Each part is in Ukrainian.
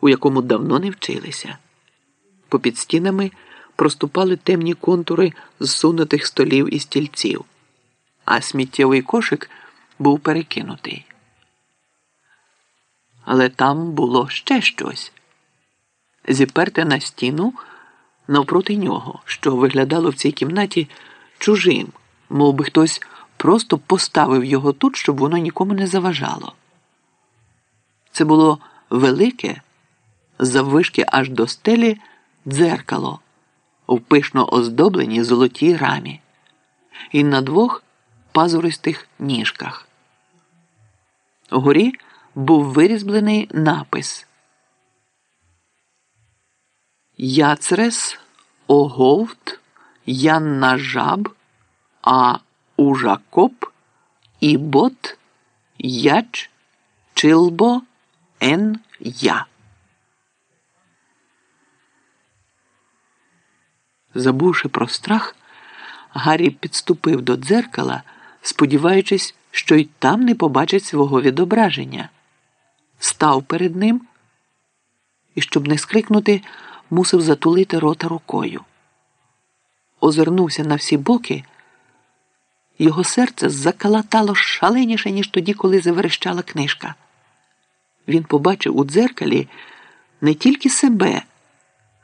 у якому давно не вчилися. Попід стінами проступали темні контури зсунутих столів і стільців, а сміттєвий кошик був перекинутий. Але там було ще щось зіперте на стіну навпроти нього, що виглядало в цій кімнаті чужим, мов би хтось просто поставив його тут, щоб воно нікому не заважало. Це було велике, заввишки аж до стелі дзеркало в пишно оздобленій золотій рамі і на двох пазуристих ніжках. Угорі був вирізблений напис Яцрес Оговт Янна Жаб А Ужакоп Ібот Яч Чилбо Ен Я. Забувши про страх, Гаррі підступив до дзеркала, сподіваючись, що й там не побачить свого відображення. Став перед ним і, щоб не скрикнути, мусив затулити рота рукою. Озирнувся на всі боки, його серце закалатало шаленіше, ніж тоді, коли заверещала книжка. Він побачив у дзеркалі не тільки себе,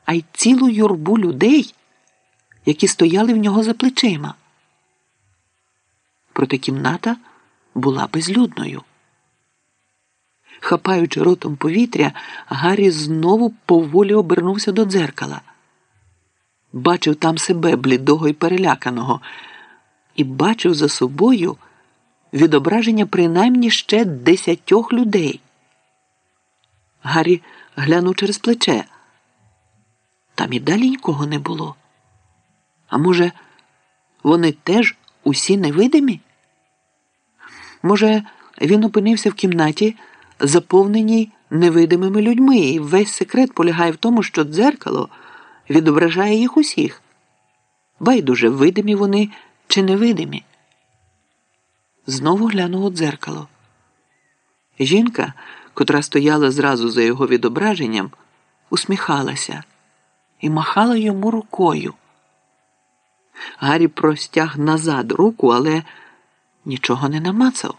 а й цілу юрбу людей, які стояли в нього за плечима. Проте кімната була безлюдною. Хапаючи ротом повітря, Гаррі знову поволі обернувся до дзеркала. Бачив там себе блідого і переляканого, і бачив за собою відображення принаймні ще десятьох людей. Гаррі глянув через плече. Там і далі нікого не було. А може, вони теж усі невидимі? Може, він опинився в кімнаті заповненій невидимими людьми, і весь секрет полягає в тому, що дзеркало відображає їх усіх. Байдуже, видимі вони чи невидимі. Знову глянув у дзеркало. Жінка, котра стояла зразу за його відображенням, усміхалася і махала йому рукою. Гаррі простяг назад руку, але нічого не намацав.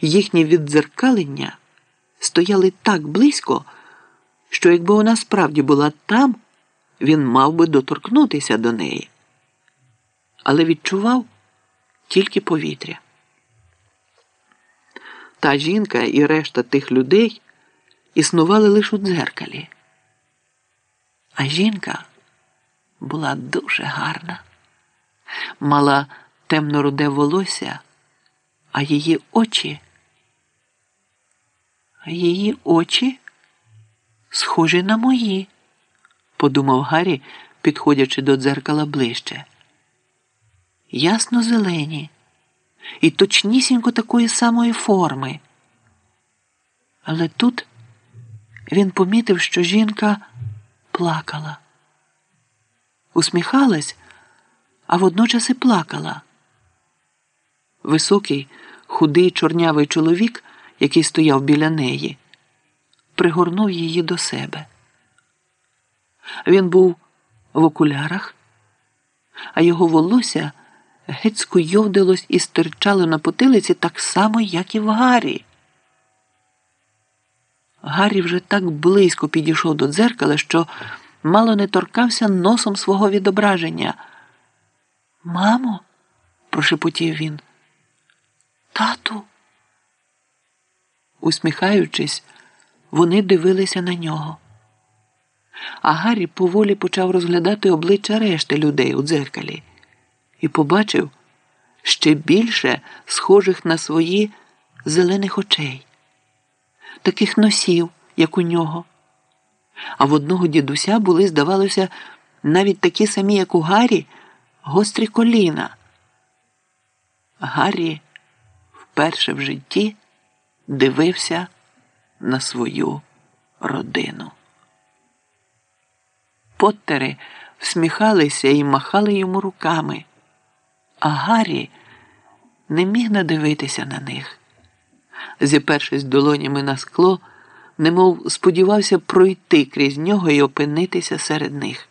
Їхнє віддзеркалення стояли так близько, що якби вона справді була там, він мав би доторкнутися до неї. Але відчував тільки повітря. Та жінка і решта тих людей існували лише у дзеркалі. А жінка була дуже гарна, мала темно-руде волосся а її очі, її очі схожі на мої, подумав Гаррі, підходячи до дзеркала ближче. Ясно зелені і точнісінько такої самої форми. Але тут він помітив, що жінка плакала, усміхалась, а водночас і плакала. Високий, худий чорнявий чоловік, який стояв біля неї, пригорнув її до себе. Він був в окулярах, а його волосся геть скуйовдилось і стирчало на потилиці так само, як і в Гаррі. Гаррі вже так близько підійшов до дзеркала, що мало не торкався носом свого відображення. Мамо, прошепотів він. Тату. Усміхаючись, вони дивилися на нього. А Гаррі поволі почав розглядати обличчя решти людей у дзеркалі і побачив ще більше схожих на свої зелених очей, таких носів, як у нього. А в одного дідуся були, здавалося, навіть такі самі, як у Гаррі, гострі коліна. Гаррі вперше в житті дивився на свою родину. Поттери всміхалися і махали йому руками, а Гаррі не міг надивитися на них. Зіпершись долонями на скло, немов сподівався пройти крізь нього і опинитися серед них.